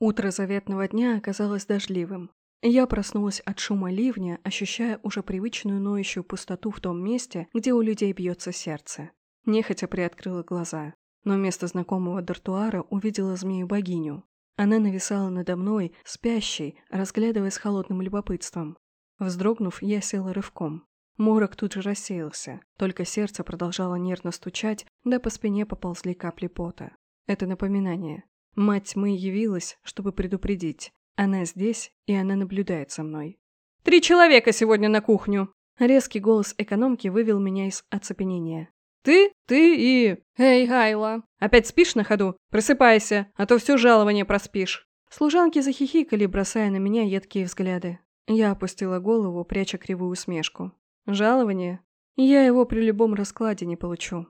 Утро заветного дня оказалось дождливым. Я проснулась от шума ливня, ощущая уже привычную ноющую пустоту в том месте, где у людей бьется сердце. Нехотя приоткрыла глаза, но вместо знакомого дартуара увидела змею-богиню. Она нависала надо мной, спящей, разглядывая с холодным любопытством. Вздрогнув, я села рывком. Морок тут же рассеялся, только сердце продолжало нервно стучать, да по спине поползли капли пота. Это напоминание. Мать тьмы явилась, чтобы предупредить. Она здесь, и она наблюдает за мной. «Три человека сегодня на кухню!» Резкий голос экономки вывел меня из оцепенения. «Ты, ты и... Эй, Гайла! Опять спишь на ходу? Просыпайся, а то все жалование проспишь!» Служанки захихикали, бросая на меня едкие взгляды. Я опустила голову, пряча кривую усмешку. «Жалование? Я его при любом раскладе не получу.